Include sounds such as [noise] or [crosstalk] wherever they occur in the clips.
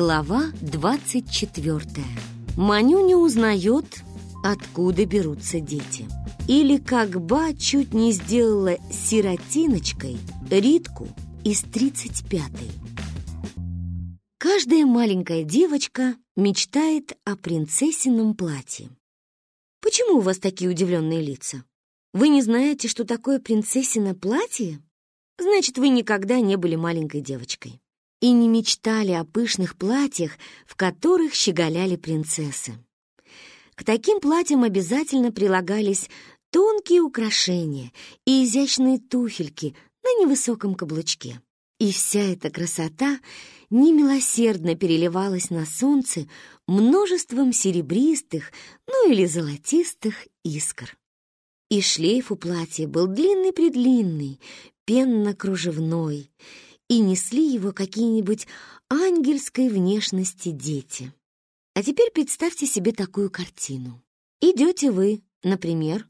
Глава 24. Маню не узнает, откуда берутся дети. Или как Ба чуть не сделала сиротиночкой Ритку из 35-й. Каждая маленькая девочка мечтает о принцессином платье. Почему у вас такие удивленные лица? Вы не знаете, что такое принцессино платье? Значит, вы никогда не были маленькой девочкой и не мечтали о пышных платьях, в которых щеголяли принцессы. К таким платьям обязательно прилагались тонкие украшения и изящные туфельки на невысоком каблучке. И вся эта красота немилосердно переливалась на солнце множеством серебристых, ну или золотистых искр. И шлейф у платья был длинный-предлинный, пенно-кружевной, и несли его какие-нибудь ангельской внешности дети. А теперь представьте себе такую картину. Идете вы, например,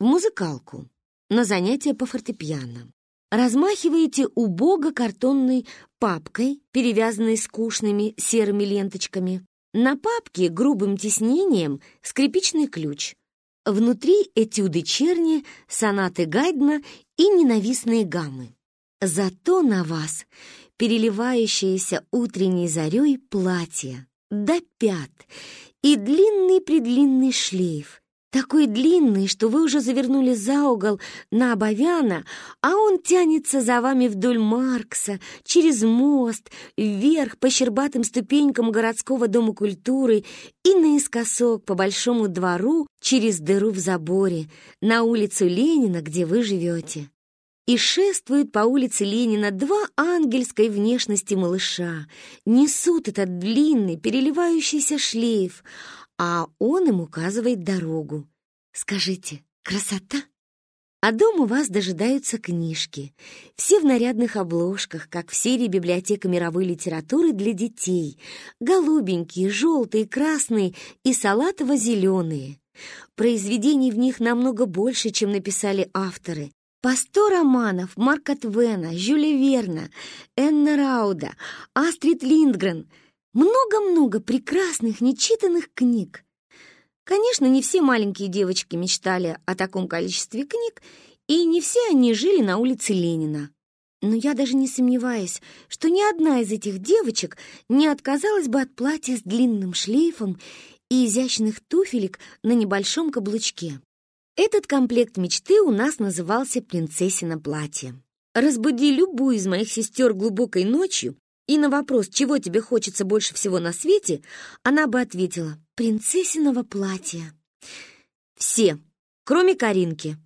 в музыкалку, на занятия по фортепиано. Размахиваете убого картонной папкой, перевязанной скучными серыми ленточками. На папке грубым тиснением скрипичный ключ. Внутри этюды Черни, сонаты Гайдна и ненавистные гаммы. Зато на вас переливающееся утренней зарей платье до пят и длинный-предлинный шлейф, такой длинный, что вы уже завернули за угол на Абовяна, а он тянется за вами вдоль Маркса, через мост, вверх по щербатым ступенькам городского дома культуры и наискосок по большому двору через дыру в заборе на улицу Ленина, где вы живете и шествуют по улице Ленина два ангельской внешности малыша, несут этот длинный, переливающийся шлейф, а он им указывает дорогу. Скажите, красота? А дома вас дожидаются книжки, все в нарядных обложках, как в серии «Библиотека мировой литературы для детей», голубенькие, желтые, красные и салатово-зеленые. Произведений в них намного больше, чем написали авторы, по сто романов Марка Твена, Жюля Верна, Энна Рауда, Астрид Линдгрен. Много-много прекрасных, нечитанных книг. Конечно, не все маленькие девочки мечтали о таком количестве книг, и не все они жили на улице Ленина. Но я даже не сомневаюсь, что ни одна из этих девочек не отказалась бы от платья с длинным шлейфом и изящных туфелек на небольшом каблучке. Этот комплект мечты у нас назывался «Принцессино платье». Разбуди любую из моих сестер глубокой ночью, и на вопрос, чего тебе хочется больше всего на свете, она бы ответила «Принцессиного платья». Все, кроме Каринки.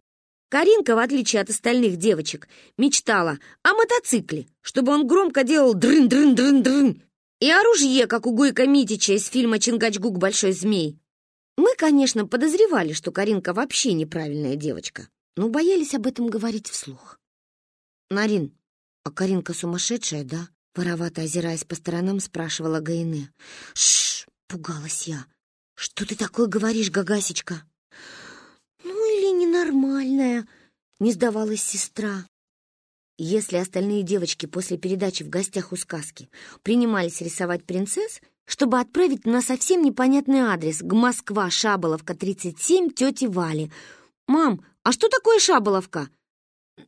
Каринка, в отличие от остальных девочек, мечтала о мотоцикле, чтобы он громко делал дрын-дрын-дрын-дрын, и о ружье, как у Гойка Митича из фильма «Чингачгук. Большой змей». Мы, конечно, подозревали, что Каринка вообще неправильная девочка, но боялись об этом говорить вслух. «Нарин, а Каринка сумасшедшая, да?» Воровато озираясь по сторонам, спрашивала Гайне. «Шш!» — пугалась я. «Что ты такое говоришь, Гагасечка?» «Ну или ненормальная», — не сдавалась сестра. Если остальные девочки после передачи в гостях у сказки принимались рисовать принцесс, чтобы отправить на совсем непонятный адрес к Москва, Шаболовка, 37, тети Вали. «Мам, а что такое Шаболовка?»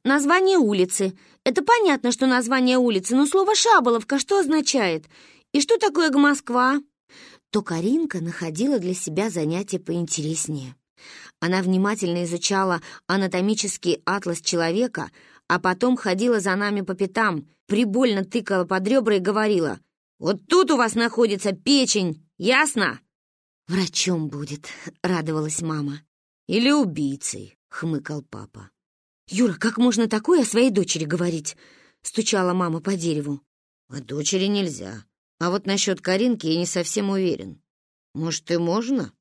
«Название улицы. Это понятно, что название улицы, но слово «Шаболовка» что означает? И что такое Москва?» То Каринка находила для себя занятие поинтереснее. Она внимательно изучала анатомический атлас человека, а потом ходила за нами по пятам, прибольно тыкала под ребра и говорила — вот тут у вас находится печень, ясно?» «Врачом будет», [laughs] — радовалась мама. «Или убийцей», — хмыкал папа. «Юра, как можно такое о своей дочери говорить?» — стучала мама по дереву. «О дочери нельзя. А вот насчет Каринки я не совсем уверен. Может, и можно?»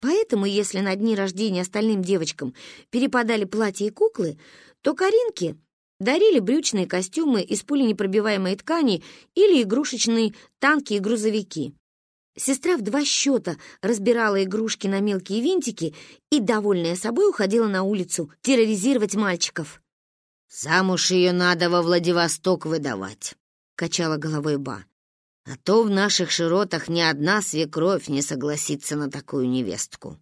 Поэтому, если на дни рождения остальным девочкам перепадали платья и куклы, то Каринке Дарили брючные костюмы из пуленепробиваемой ткани или игрушечные танки и грузовики. Сестра в два счета разбирала игрушки на мелкие винтики и, довольная собой, уходила на улицу терроризировать мальчиков. «Замуж ее надо во Владивосток выдавать», — качала головой Ба. А то в наших широтах ни одна свекровь не согласится на такую невестку.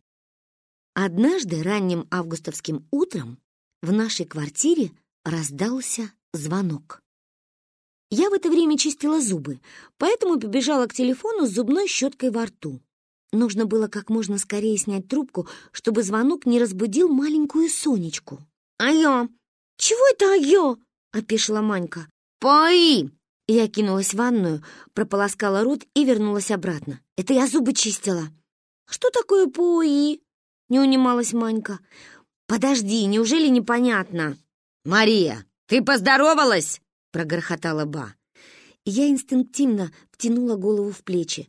Однажды ранним августовским утром в нашей квартире раздался звонок. Я в это время чистила зубы, поэтому побежала к телефону с зубной щеткой во рту. Нужно было как можно скорее снять трубку, чтобы звонок не разбудил маленькую Сонечку. «Айо!» «Чего это айо?» — опешила Манька. «Пои!» Я кинулась в ванную, прополоскала рот и вернулась обратно. Это я зубы чистила. «Что такое пои?» — не унималась Манька. «Подожди, неужели непонятно?» «Мария, ты поздоровалась?» — прогрохотала Ба. Я инстинктивно втянула голову в плечи.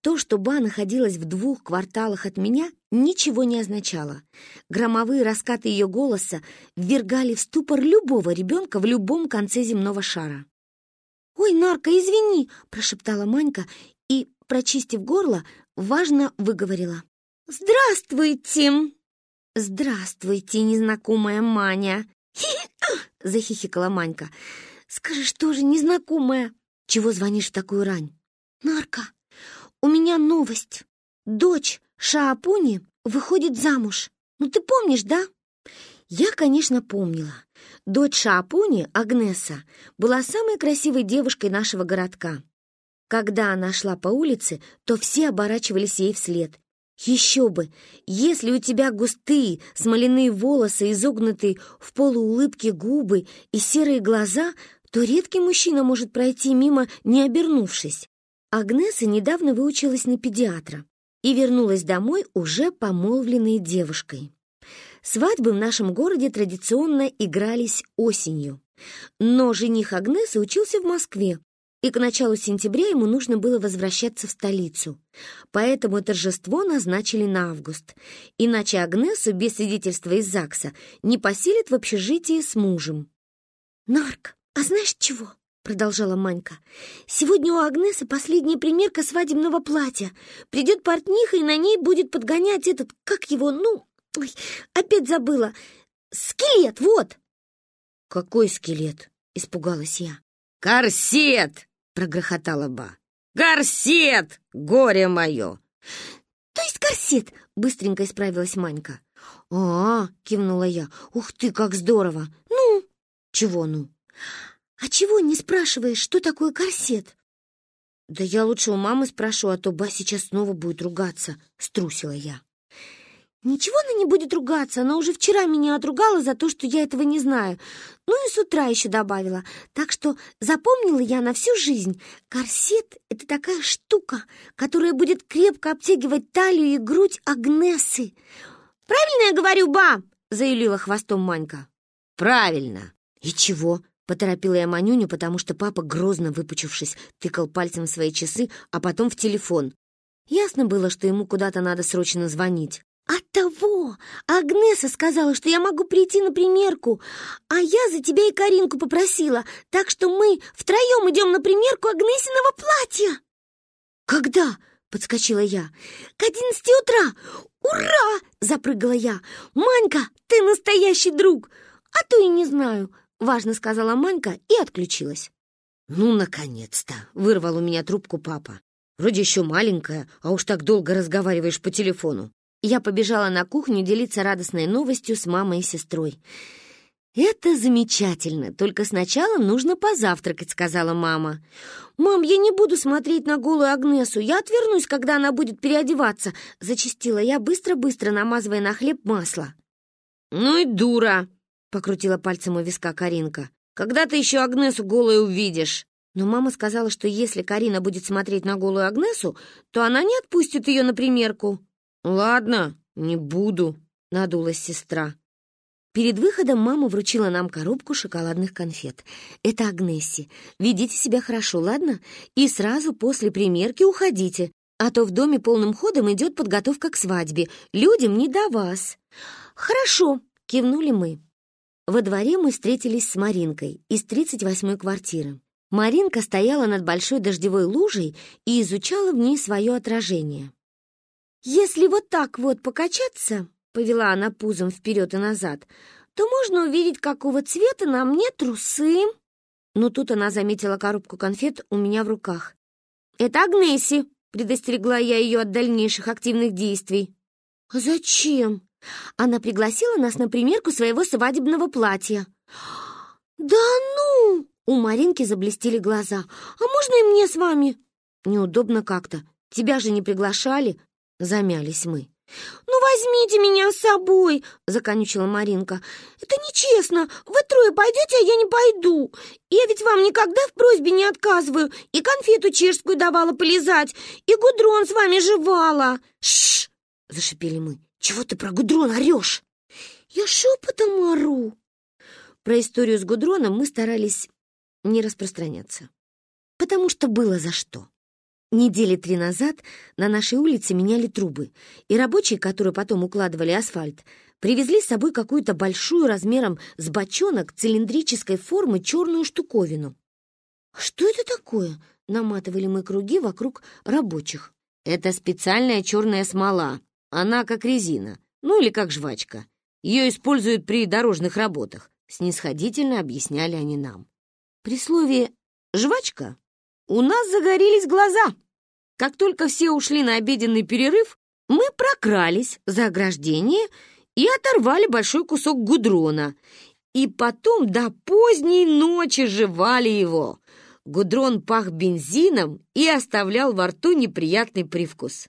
То, что Ба находилась в двух кварталах от меня, ничего не означало. Громовые раскаты ее голоса ввергали в ступор любого ребенка в любом конце земного шара. «Ой, Нарка, извини!» — прошептала Манька и, прочистив горло, важно выговорила. «Здравствуйте!» «Здравствуйте, незнакомая Маня!» — [laughs] захихикала Манька. «Скажи, что же незнакомая? Чего звонишь в такую рань?» «Нарка, у меня новость. Дочь Шаапуни выходит замуж. Ну, ты помнишь, да?» Я, конечно, помнила. Дочь Шаапуни, Агнеса, была самой красивой девушкой нашего городка. Когда она шла по улице, то все оборачивались ей вслед. Еще бы, если у тебя густые смоляные волосы, изогнутые в полуулыбке губы и серые глаза, то редкий мужчина может пройти мимо, не обернувшись. Агнеса недавно выучилась на педиатра и вернулась домой уже помолвленной девушкой. Свадьбы в нашем городе традиционно игрались осенью. Но жених Агнесы учился в Москве, и к началу сентября ему нужно было возвращаться в столицу. Поэтому торжество назначили на август. Иначе Агнесу без свидетельства из ЗАГСа не поселят в общежитии с мужем. «Нарк, а знаешь чего?» — продолжала Манька. «Сегодня у Агнесы последняя примерка свадебного платья. Придет портниха, и на ней будет подгонять этот, как его, ну, ой, опять забыла. Скелет, вот!» «Какой скелет?» — испугалась я. «Корсет!» — прогрохотала Ба. «Корсет! Горе мое!» «То есть корсет!» — быстренько исправилась Манька. «А, -а — кивнула я, — ух ты, как здорово! Ну?» «Чего ну?» «А чего не спрашиваешь, что такое корсет?» «Да я лучше у мамы спрошу, а то Ба сейчас снова будет ругаться», — струсила я. «Ничего она не будет ругаться, она уже вчера меня отругала за то, что я этого не знаю. Ну и с утра еще добавила. Так что запомнила я на всю жизнь. Корсет — это такая штука, которая будет крепко обтягивать талию и грудь Агнесы. «Правильно я говорю, ба?» — заявила хвостом Манька. «Правильно. И чего?» Поторопила я Манюню, потому что папа, грозно выпучившись, тыкал пальцем в свои часы, а потом в телефон. Ясно было, что ему куда-то надо срочно звонить. «От того! Агнеса сказала, что я могу прийти на примерку, а я за тебя и Каринку попросила, так что мы втроем идем на примерку Агнесиного платья!» «Когда?» — подскочила я. «К одиннадцати утра! Ура!» — запрыгала я. «Манька, ты настоящий друг! А то и не знаю, Важно сказала Манька и отключилась. «Ну, наконец-то!» — вырвал у меня трубку папа. «Вроде еще маленькая, а уж так долго разговариваешь по телефону». Я побежала на кухню делиться радостной новостью с мамой и сестрой. «Это замечательно, только сначала нужно позавтракать», — сказала мама. «Мам, я не буду смотреть на голую Агнесу, я отвернусь, когда она будет переодеваться», — зачастила я, быстро-быстро намазывая на хлеб масло. «Ну и дура!» — покрутила пальцем у виска Каринка. «Когда ты еще Агнесу голой увидишь?» Но мама сказала, что если Карина будет смотреть на голую Агнесу, то она не отпустит ее на примерку. «Ладно, не буду», — надулась сестра. Перед выходом мама вручила нам коробку шоколадных конфет. «Это Агнесси. Ведите себя хорошо, ладно? И сразу после примерки уходите, а то в доме полным ходом идет подготовка к свадьбе. Людям не до вас». «Хорошо», — кивнули мы. Во дворе мы встретились с Маринкой из 38-й квартиры. Маринка стояла над большой дождевой лужей и изучала в ней свое отражение. «Если вот так вот покачаться», — повела она пузом вперед и назад, «то можно увидеть, какого цвета на мне трусы». Но тут она заметила коробку конфет у меня в руках. Это Агнеси, предостерегла я ее от дальнейших активных действий. А зачем? Она пригласила нас на примерку своего свадебного платья. Да ну! У Маринки заблестели глаза. А можно и мне с вами? Неудобно как-то. Тебя же не приглашали. Замялись мы. «Ну, возьмите меня с собой!» — законючила Маринка. «Это нечестно! Вы трое пойдете, а я не пойду! Я ведь вам никогда в просьбе не отказываю, и конфету чешскую давала полезать, и гудрон с вами жевала!» «Шш!» — зашипели мы. «Чего ты про гудрон орешь?» «Я шепотом ору!» Про историю с гудроном мы старались не распространяться, потому что было за что. Недели три назад на нашей улице меняли трубы, и рабочие, которые потом укладывали асфальт, привезли с собой какую-то большую размером с бочонок цилиндрической формы черную штуковину. «Что это такое?» — наматывали мы круги вокруг рабочих. «Это специальная черная смола. Она как резина, ну или как жвачка. Ее используют при дорожных работах», — снисходительно объясняли они нам. При слове «жвачка» у нас загорелись глаза. Как только все ушли на обеденный перерыв, мы прокрались за ограждение и оторвали большой кусок гудрона. И потом до поздней ночи жевали его. Гудрон пах бензином и оставлял во рту неприятный привкус.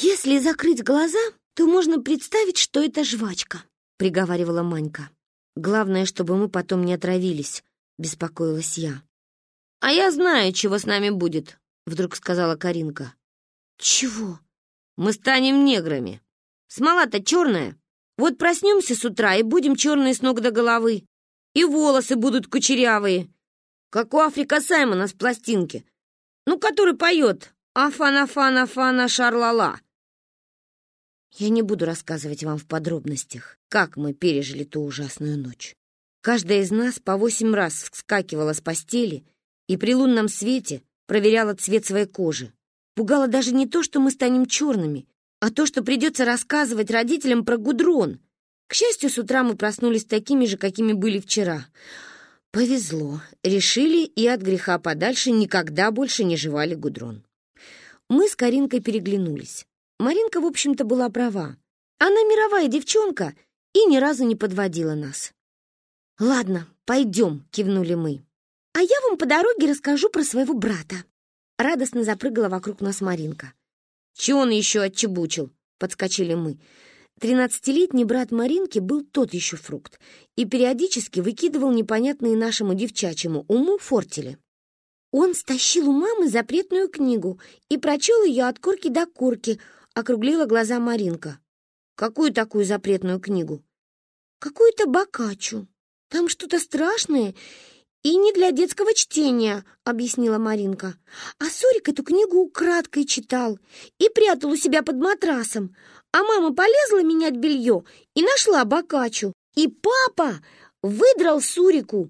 «Если закрыть глаза, то можно представить, что это жвачка», — приговаривала Манька. «Главное, чтобы мы потом не отравились», — беспокоилась я. «А я знаю, чего с нами будет», — вдруг сказала Каринка. «Чего?» «Мы станем неграми. Смола-то черная. Вот проснемся с утра и будем черные с ног до головы. И волосы будут кучерявые, как у Африка Саймона с пластинки. Ну, который поет «Афана-фана-фана шарлала». Я не буду рассказывать вам в подробностях, как мы пережили ту ужасную ночь. Каждая из нас по восемь раз вскакивала с постели — и при лунном свете проверяла цвет своей кожи. Пугало даже не то, что мы станем черными, а то, что придется рассказывать родителям про гудрон. К счастью, с утра мы проснулись такими же, какими были вчера. Повезло. Решили и от греха подальше никогда больше не жевали гудрон. Мы с Каринкой переглянулись. Маринка, в общем-то, была права. Она мировая девчонка и ни разу не подводила нас. «Ладно, пойдем», — кивнули мы. «А я вам по дороге расскажу про своего брата». Радостно запрыгала вокруг нас Маринка. «Чего он еще отчебучил?» — подскочили мы. Тринадцатилетний брат Маринки был тот еще фрукт и периодически выкидывал непонятные нашему девчачьему уму фортели. Он стащил у мамы запретную книгу и прочел ее от корки до корки, округлила глаза Маринка. «Какую такую запретную книгу?» «Какую-то бакачу. Там что-то страшное «И не для детского чтения», — объяснила Маринка. «А Сорик эту книгу украдкой читал и прятал у себя под матрасом. А мама полезла менять белье и нашла Бакачу. И папа выдрал Сурику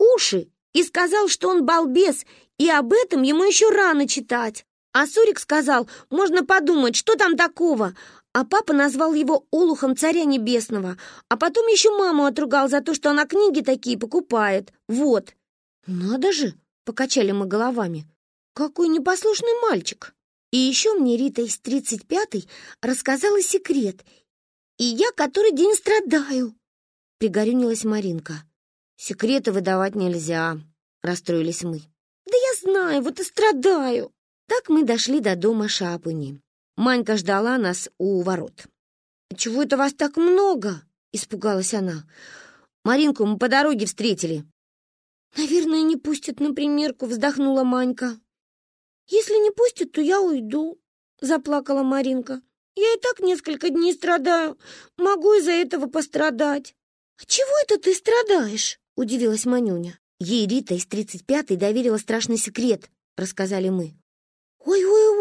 уши и сказал, что он балбес, и об этом ему еще рано читать. А Сурик сказал, можно подумать, что там такого, а папа назвал его Олухом Царя Небесного, а потом еще маму отругал за то, что она книги такие покупает. Вот. Надо же, покачали мы головами. Какой непослушный мальчик. И еще мне Рита из 35-й рассказала секрет. И я который день страдаю. Пригорюнилась Маринка. Секреты выдавать нельзя, расстроились мы. Да я знаю, вот и страдаю. Так мы дошли до дома Шапуни. Манька ждала нас у ворот. «Чего это вас так много?» — испугалась она. «Маринку мы по дороге встретили». «Наверное, не пустят на примерку», — вздохнула Манька. «Если не пустят, то я уйду», — заплакала Маринка. «Я и так несколько дней страдаю. Могу из-за этого пострадать». «А чего это ты страдаешь?» — удивилась Манюня. Ей Рита из тридцать пятой доверила страшный секрет, рассказали мы.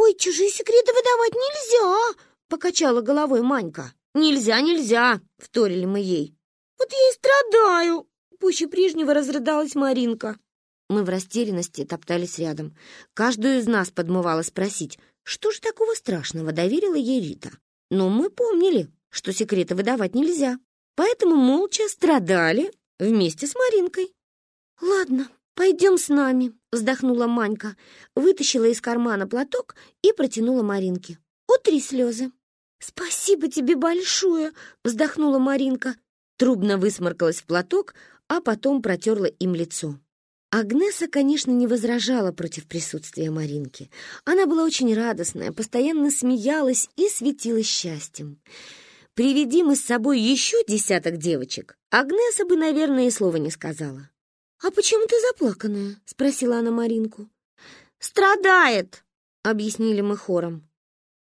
«Ой-ой-ой, чужие секреты выдавать нельзя!» — покачала головой Манька. «Нельзя, нельзя!» — вторили мы ей. «Вот я и страдаю!» — пуще прежнего разрыдалась Маринка. Мы в растерянности топтались рядом. Каждую из нас подмывало спросить, что же такого страшного доверила ей Рита. Но мы помнили, что секреты выдавать нельзя, поэтому молча страдали вместе с Маринкой. «Ладно, «Пойдем с нами», — вздохнула Манька, вытащила из кармана платок и протянула Маринке. «Утри слезы». «Спасибо тебе большое!» — вздохнула Маринка. Трубно высморкалась в платок, а потом протерла им лицо. Агнеса, конечно, не возражала против присутствия Маринки. Она была очень радостная, постоянно смеялась и светилась счастьем. Приведи мы с собой еще десяток девочек, Агнеса бы, наверное, и слова не сказала. «А почему ты заплаканная?» — спросила она Маринку. «Страдает!» — объяснили мы хором.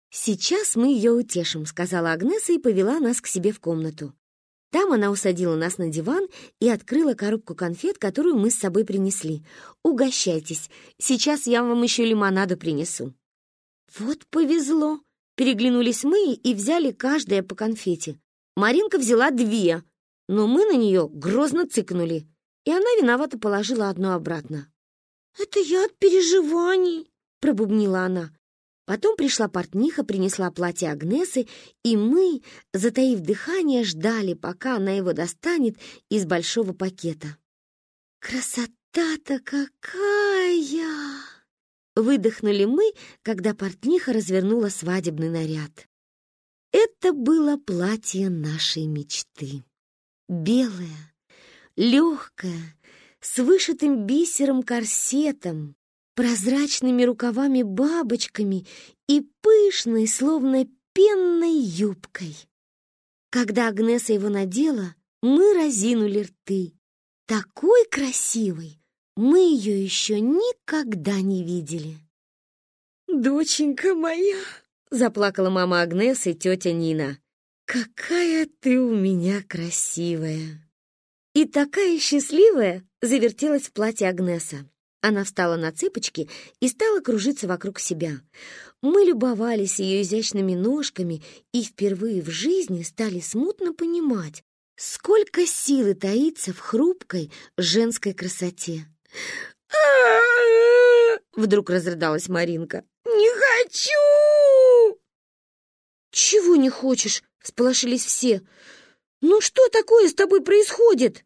«Сейчас мы ее утешим», — сказала Агнеса и повела нас к себе в комнату. Там она усадила нас на диван и открыла коробку конфет, которую мы с собой принесли. «Угощайтесь. Сейчас я вам еще лимонаду принесу». «Вот повезло!» Переглянулись мы и взяли каждая по конфете. Маринка взяла две, но мы на нее грозно цыкнули, и она виновато положила одну обратно. «Это я от переживаний», — пробубнила она. Потом пришла портниха, принесла платье Агнесы, и мы, затаив дыхание, ждали, пока она его достанет из большого пакета. «Красота-то какая!» Выдохнули мы, когда портниха развернула свадебный наряд. Это было платье нашей мечты. Белое, легкое, с вышитым бисером корсетом, прозрачными рукавами-бабочками и пышной, словно пенной юбкой. Когда Агнеса его надела, мы разинули рты. Такой красивой мы ее еще никогда не видели. «Доченька моя!» — заплакала мама Агнесы и тетя Нина. «Какая ты у меня красивая!» И такая счастливая завертелась в платье Агнеса. Она встала на цыпочки и стала кружиться вокруг себя. Мы любовались ее изящными ножками и впервые в жизни стали смутно понимать, сколько силы таится в хрупкой женской красоте. Вдруг разрыдалась Маринка. «Не хочу!» «Чего не хочешь?» — всполошились все. «Ну что такое с тобой происходит?»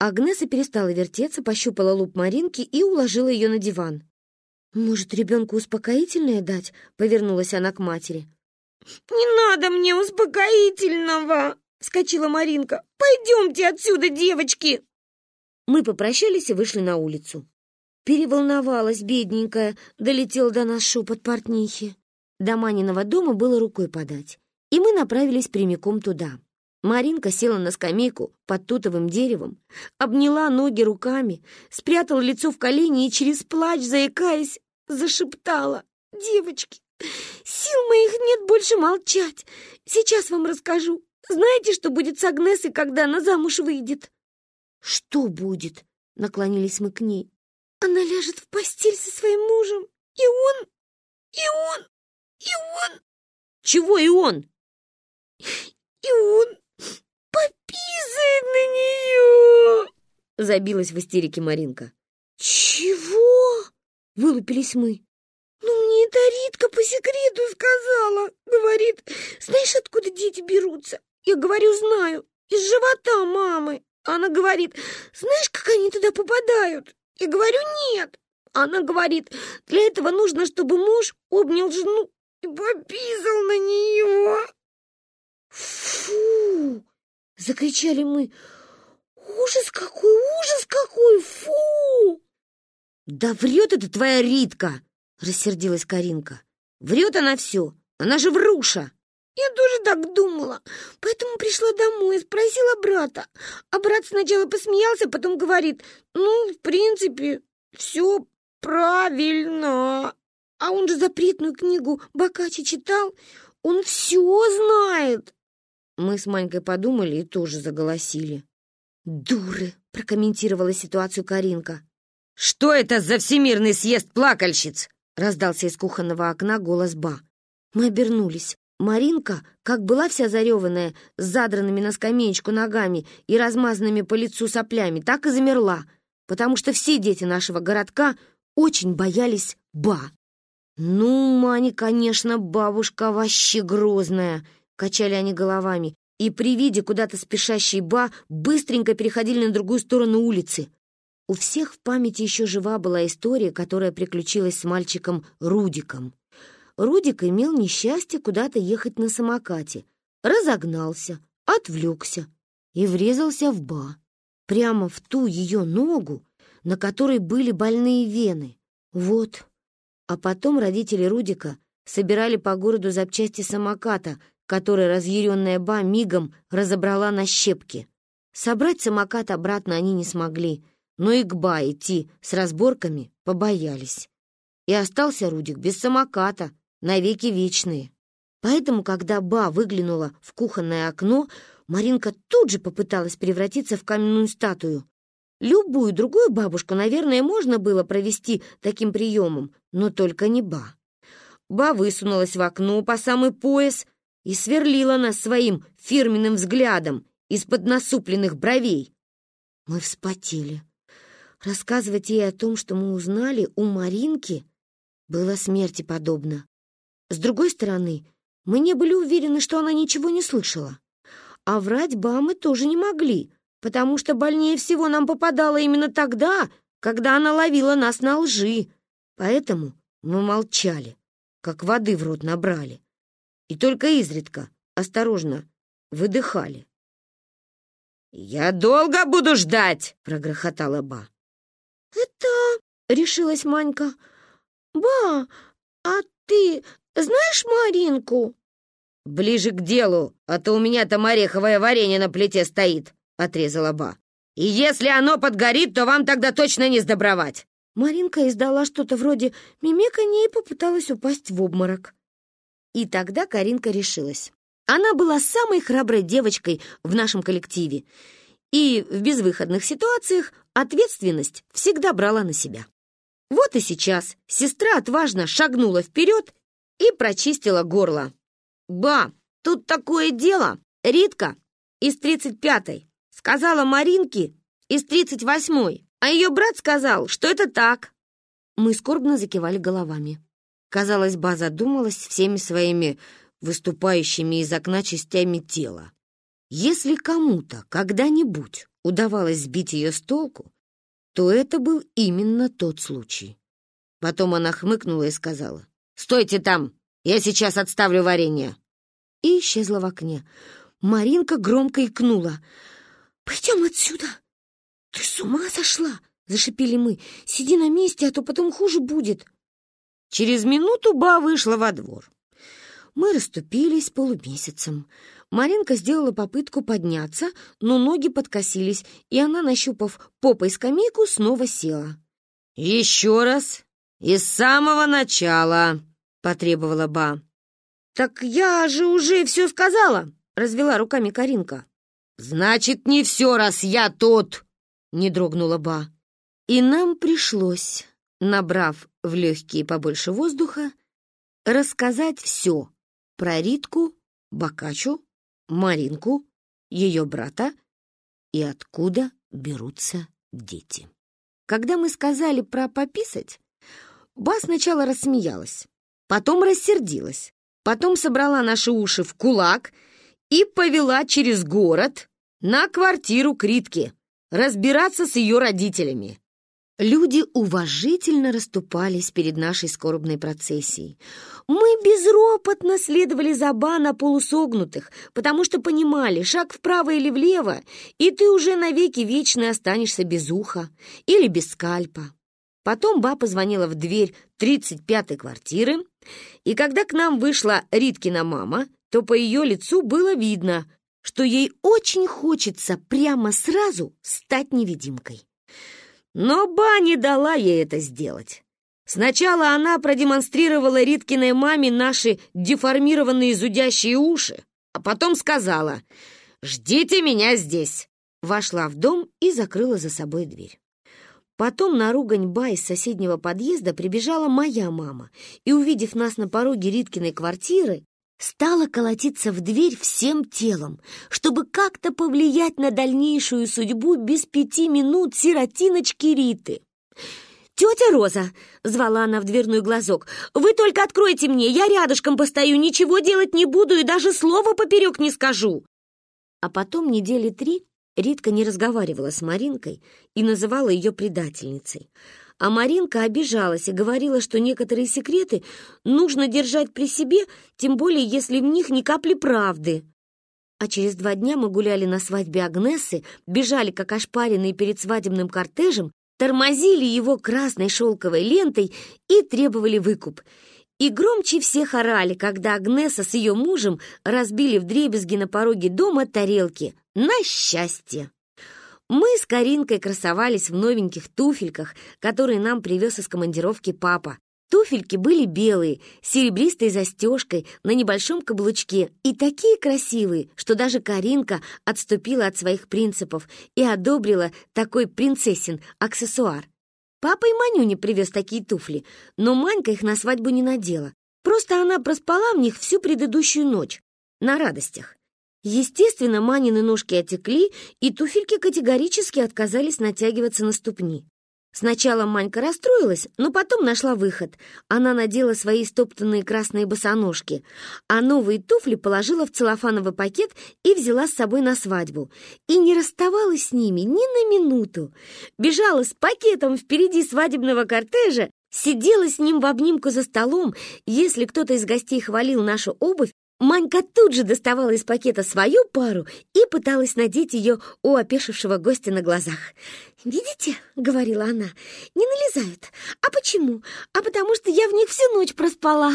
Агнеса перестала вертеться, пощупала лоб Маринки и уложила ее на диван. «Может, ребенку успокоительное дать?» — повернулась она к матери. «Не надо мне успокоительного!» — вскочила Маринка. «Пойдемте отсюда, девочки!» Мы попрощались и вышли на улицу. Переволновалась, бедненькая, долетел до нас шепот портнихи. До Маниного дома было рукой подать, и мы направились прямиком туда. Маринка села на скамейку под тутовым деревом, обняла ноги руками, спрятала лицо в колени и через плач, заикаясь, зашептала. «Девочки, сил моих нет больше молчать. Сейчас вам расскажу. Знаете, что будет с Агнесой, когда она замуж выйдет?» «Что будет?» — наклонились мы к ней. «Она ляжет в постель со своим мужем, и он, и он, и он...» «Чего и он?» «И он пописает на нее!» Забилась в истерике Маринка. «Чего?» — вылупились мы. «Ну, мне это Ритка по секрету сказала. Говорит, знаешь, откуда дети берутся? Я говорю, знаю, из живота мамы. Она говорит, знаешь, как они туда попадают? Я говорю, нет. Она говорит, для этого нужно, чтобы муж обнял жену и пописал на нее. «Фу!» — закричали мы. «Ужас какой! Ужас какой! Фу!» «Да врет это твоя Ритка!» — рассердилась Каринка. «Врет она все! Она же вруша!» Я тоже так думала, поэтому пришла домой и спросила брата. А брат сначала посмеялся, потом говорит, ну, в принципе, все правильно. А он же запретную книгу Бакачи читал, он все знает. Мы с Манькой подумали и тоже заголосили. «Дуры!» — прокомментировала ситуацию Каринка. «Что это за всемирный съезд плакальщиц?» — раздался из кухонного окна голос Ба. Мы обернулись. Маринка, как была вся зареванная, с задранными на скамеечку ногами и размазанными по лицу соплями, так и замерла, потому что все дети нашего городка очень боялись Ба. «Ну, Мани, конечно, бабушка вообще грозная!» Качали они головами, и при виде куда-то спешащей Ба быстренько переходили на другую сторону улицы. У всех в памяти еще жива была история, которая приключилась с мальчиком Рудиком. Рудик имел несчастье куда-то ехать на самокате, разогнался, отвлекся и врезался в Ба, прямо в ту ее ногу, на которой были больные вены. Вот. А потом родители Рудика собирали по городу запчасти самоката, который разъяренная Ба мигом разобрала на щепки. Собрать самокат обратно они не смогли, но и к Ба идти с разборками побоялись. И остался Рудик без самоката, навеки вечные. Поэтому, когда Ба выглянула в кухонное окно, Маринка тут же попыталась превратиться в каменную статую. Любую другую бабушку, наверное, можно было провести таким приемом, но только не Ба. Ба высунулась в окно по самый пояс и сверлила нас своим фирменным взглядом из-под насупленных бровей. Мы вспотели. Рассказывать ей о том, что мы узнали у Маринки, было смерти подобно. С другой стороны, мы не были уверены, что она ничего не слышала. А врать ба мы тоже не могли, потому что больнее всего нам попадало именно тогда, когда она ловила нас на лжи. Поэтому мы молчали, как воды в рот набрали. И только изредка, осторожно, выдыхали. «Я долго буду ждать!» — прогрохотала Ба. «Это...» — решилась Манька. «Ба, а ты знаешь Маринку?» «Ближе к делу, а то у меня там ореховое варенье на плите стоит», — отрезала Ба. «И если оно подгорит, то вам тогда точно не сдобровать». Маринка издала что-то вроде мимиканья и попыталась упасть в обморок. И тогда Каринка решилась. Она была самой храброй девочкой в нашем коллективе и в безвыходных ситуациях ответственность всегда брала на себя. Вот и сейчас сестра отважно шагнула вперед и прочистила горло. «Ба, тут такое дело! Ритка из 35-й сказала Маринке из 38-й, а ее брат сказал, что это так». Мы скорбно закивали головами. Казалось, Ба задумалась всеми своими выступающими из окна частями тела. Если кому-то когда-нибудь удавалось сбить ее с толку, то это был именно тот случай. Потом она хмыкнула и сказала, «Стойте там, я сейчас отставлю варенье!» И исчезла в окне. Маринка громко икнула. «Пойдем отсюда!» «Ты с ума сошла?» — зашипели мы. «Сиди на месте, а то потом хуже будет!» Через минуту Ба вышла во двор. Мы расступились полумесяцем. Маринка сделала попытку подняться, но ноги подкосились, и она, нащупав попой скамейку, снова села. «Еще раз и с самого начала!» — потребовала Ба. «Так я же уже все сказала!» — развела руками Каринка. «Значит, не все, раз я тут!» — не дрогнула Ба. И нам пришлось, набрав в легкие побольше воздуха, рассказать все про Ритку, Бакачу, Маринку, ее брата и откуда берутся дети. Когда мы сказали про пописать, Ба сначала рассмеялась, потом рассердилась, потом собрала наши уши в кулак и повела через город на квартиру Критки разбираться с ее родителями. Люди уважительно расступались перед нашей скорбной процессией. Мы безропотно следовали за Ба на полусогнутых, потому что понимали, шаг вправо или влево, и ты уже навеки вечно останешься без уха или без скальпа. Потом Ба позвонила в дверь 35-й квартиры, и когда к нам вышла Риткина мама, то по ее лицу было видно, что ей очень хочется прямо сразу стать невидимкой. Но Ба не дала ей это сделать. Сначала она продемонстрировала Риткиной маме наши деформированные зудящие уши, а потом сказала «Ждите меня здесь!» Вошла в дом и закрыла за собой дверь. Потом на ругань Ба из соседнего подъезда прибежала моя мама и, увидев нас на пороге Риткиной квартиры, стала колотиться в дверь всем телом, чтобы как-то повлиять на дальнейшую судьбу без пяти минут сиротиночки Риты. «Тетя Роза!» — звала она в дверной глазок. «Вы только откройте мне, я рядышком постою, ничего делать не буду и даже слова поперек не скажу!» А потом недели три Ритка не разговаривала с Маринкой и называла ее предательницей. А Маринка обижалась и говорила, что некоторые секреты нужно держать при себе, тем более если в них ни капли правды. А через два дня мы гуляли на свадьбе Агнессы, бежали как ошпаренные перед свадебным кортежем, тормозили его красной шелковой лентой и требовали выкуп. И громче всех орали, когда Агнеса с ее мужем разбили вдребезги на пороге дома тарелки. На счастье! Мы с Каринкой красовались в новеньких туфельках, которые нам привез из командировки папа. Туфельки были белые, с серебристой застежкой, на небольшом каблучке и такие красивые, что даже Каринка отступила от своих принципов и одобрила такой принцессин аксессуар. Папа и Манюня привез такие туфли, но Манька их на свадьбу не надела. Просто она проспала в них всю предыдущую ночь, на радостях. Естественно, Манины ножки отекли, и туфельки категорически отказались натягиваться на ступни. Сначала Манька расстроилась, но потом нашла выход. Она надела свои стоптанные красные босоножки, а новые туфли положила в целлофановый пакет и взяла с собой на свадьбу. И не расставалась с ними ни на минуту. Бежала с пакетом впереди свадебного кортежа, сидела с ним в обнимку за столом. Если кто-то из гостей хвалил нашу обувь, Манька тут же доставала из пакета свою пару и пыталась надеть ее у опешившего гостя на глазах. «Видите?» — говорила она. «Не налезают. А почему? А потому что я в них всю ночь проспала».